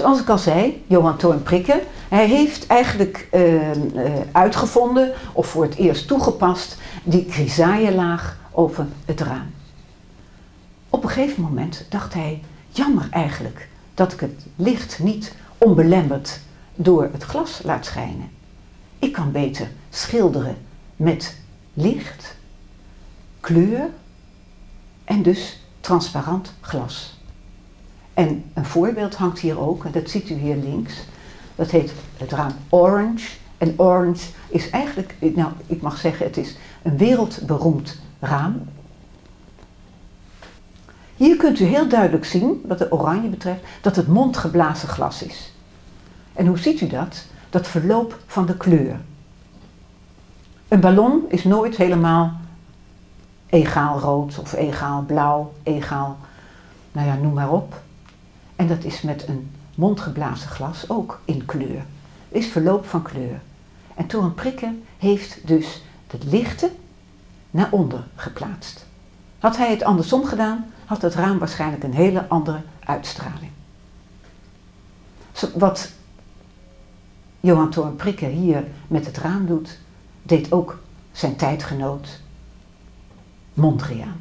Zoals ik al zei, Johan Toorn Prikke, hij heeft eigenlijk uh, uh, uitgevonden of voor het eerst toegepast die chrysaaienlaag over het raam. Op een gegeven moment dacht hij, jammer eigenlijk dat ik het licht niet onbelemmerd door het glas laat schijnen. Ik kan beter schilderen met licht, kleur en dus transparant glas. En een voorbeeld hangt hier ook, en dat ziet u hier links. Dat heet het raam Orange. En Orange is eigenlijk, nou ik mag zeggen, het is een wereldberoemd raam. Hier kunt u heel duidelijk zien, wat de oranje betreft, dat het mondgeblazen glas is. En hoe ziet u dat? Dat verloop van de kleur. Een ballon is nooit helemaal egaal rood of egaal blauw, egaal, nou ja, noem maar op. En dat is met een mondgeblazen glas ook in kleur. Is verloop van kleur. En Toren Prikken heeft dus het lichte naar onder geplaatst. Had hij het andersom gedaan, had het raam waarschijnlijk een hele andere uitstraling. Wat Johan Prikke hier met het raam doet, deed ook zijn tijdgenoot Mondriaan.